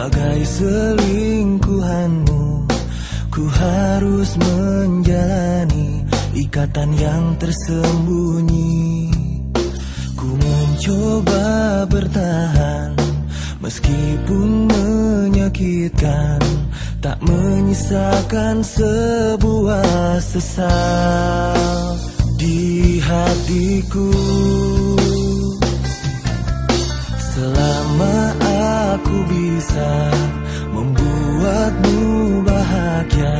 sebagai selingkuhanmu Ku harus menjalani ikatan yang tersembunyi. Ku mencoba bertahan meskipun menyakitkan Tak menyisakan sebuah sesal di hatiku bisa membuatmu bahagia.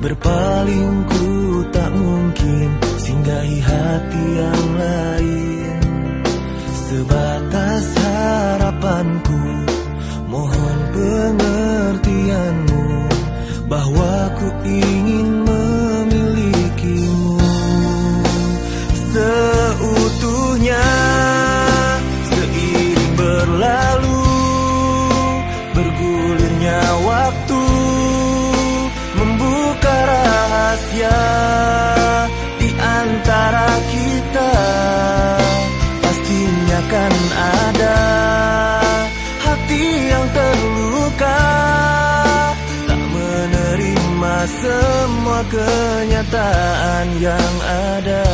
Berpaling ku tak mungkin singgahi hati yang lain. Sebatas harapanku rahasia Di antara kita. Pastinya kan ada Hati yang terluka. Tak menerima semua kenyataan yang ada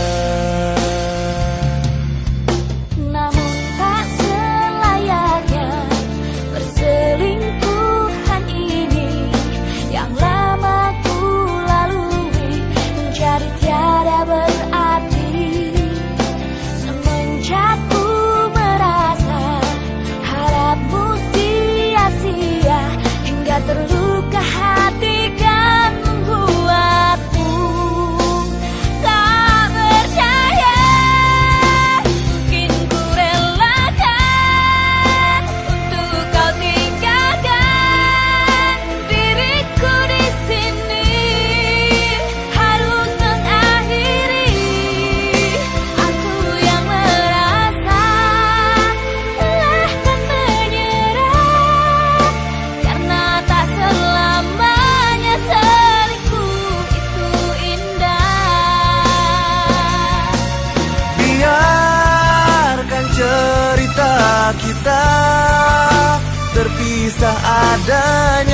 terpisah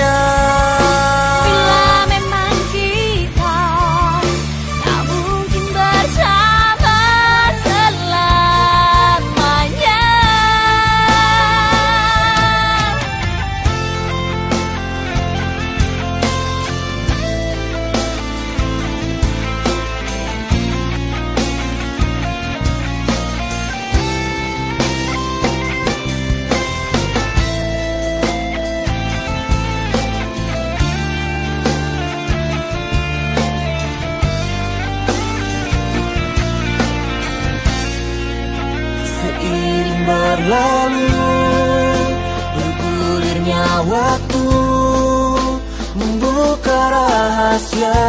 berlalu Bergulirnya waktu Membuka rahasia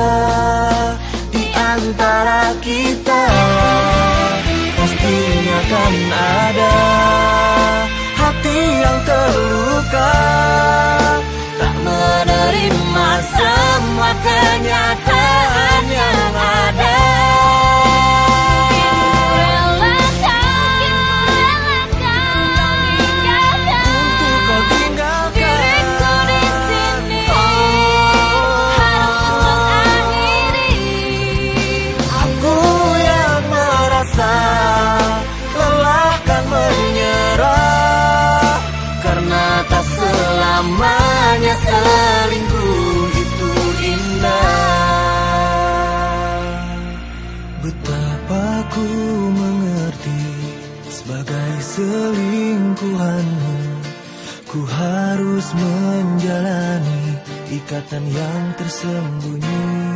Di antara kita. Pastinya kan ada Hati yang terluka. Tak menerima semua kenyataan selingkuhanmu Ku harus menjalani ikatan yang tersembunyi